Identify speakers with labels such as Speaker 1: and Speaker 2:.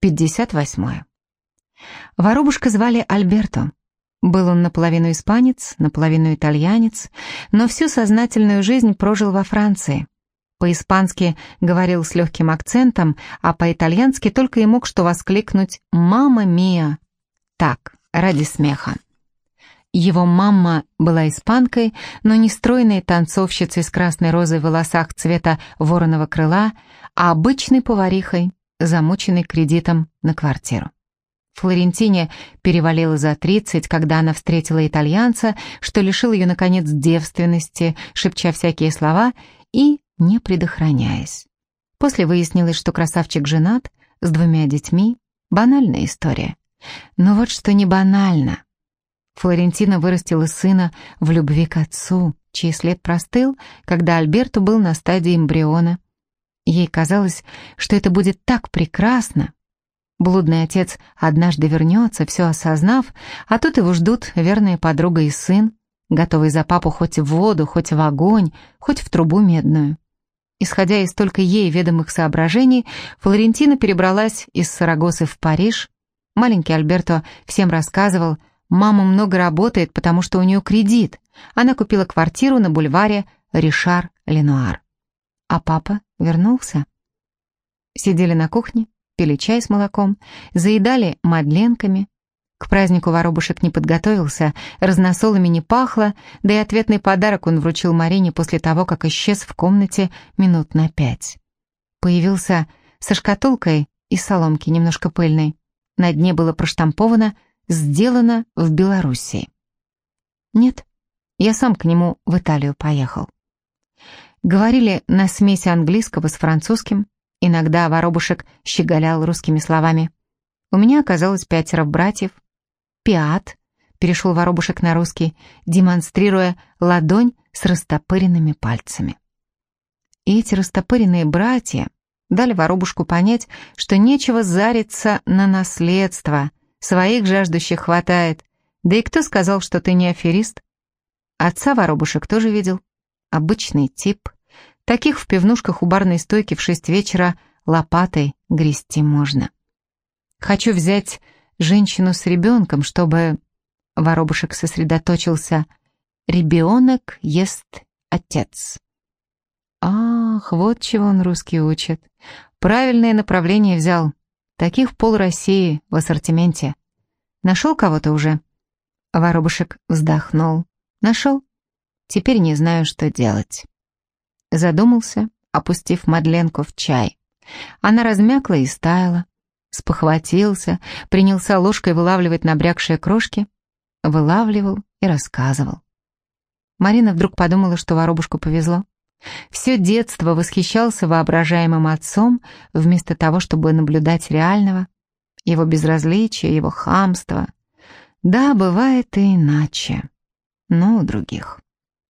Speaker 1: 58. Воробушка звали Альберто. Был он наполовину испанец, наполовину итальянец, но всю сознательную жизнь прожил во Франции. По-испански говорил с легким акцентом, а по-итальянски только и мог что воскликнуть «Мама мия!» Так, ради смеха. Его мама была испанкой, но не стройной танцовщицей с красной розой в волосах цвета вороного крыла, а обычной поварихой, замученной кредитом на квартиру. Флорентине перевалило за 30, когда она встретила итальянца, что лишил ее, наконец, девственности, шепча всякие слова и не предохраняясь. После выяснилось, что красавчик женат, с двумя детьми. Банальная история. Но вот что не банально. Флорентина вырастила сына в любви к отцу, чей след простыл, когда Альберту был на стадии эмбриона. Ей казалось, что это будет так прекрасно. Блудный отец однажды вернется, все осознав, а тут его ждут верная подруга и сын, готовый за папу хоть в воду, хоть в огонь, хоть в трубу медную. Исходя из только ей ведомых соображений, Флорентина перебралась из Сарагосы в Париж. Маленький Альберто всем рассказывал – Мама много работает, потому что у нее кредит. Она купила квартиру на бульваре Ришар-Ленуар. А папа вернулся. Сидели на кухне, пили чай с молоком, заедали мадленками. К празднику воробушек не подготовился, разносолами не пахло, да и ответный подарок он вручил Марине после того, как исчез в комнате минут на пять. Появился со шкатулкой из соломки, немножко пыльной. На дне было проштамповано сделано в Белоруссии. Нет, я сам к нему в Италию поехал. Говорили на смеси английского с французским, иногда воробушек щеголял русскими словами. У меня оказалось пятеро братьев. Пиат, перешел воробушек на русский, демонстрируя ладонь с растопыренными пальцами. И эти растопыренные братья дали воробушку понять, что нечего зариться на наследство, Своих жаждущих хватает. Да и кто сказал, что ты не аферист? Отца воробушек тоже видел. Обычный тип. Таких в пивнушках у барной стойки в шесть вечера лопатой грести можно. Хочу взять женщину с ребенком, чтобы... Воробушек сосредоточился. Ребенок ест отец. Ах, вот чего он русский учит. Правильное направление взял. Таких пол России в ассортименте. Нашел кого-то уже?» Воробушек вздохнул. «Нашел. Теперь не знаю, что делать». Задумался, опустив Мадленку в чай. Она размякла и стаяла. Спохватился, принялся ложкой вылавливать набрякшие крошки. Вылавливал и рассказывал. Марина вдруг подумала, что воробушку повезло. Все детство восхищался воображаемым отцом, вместо того, чтобы наблюдать реального, его безразличие, его хамство. Да, бывает и иначе, но у других.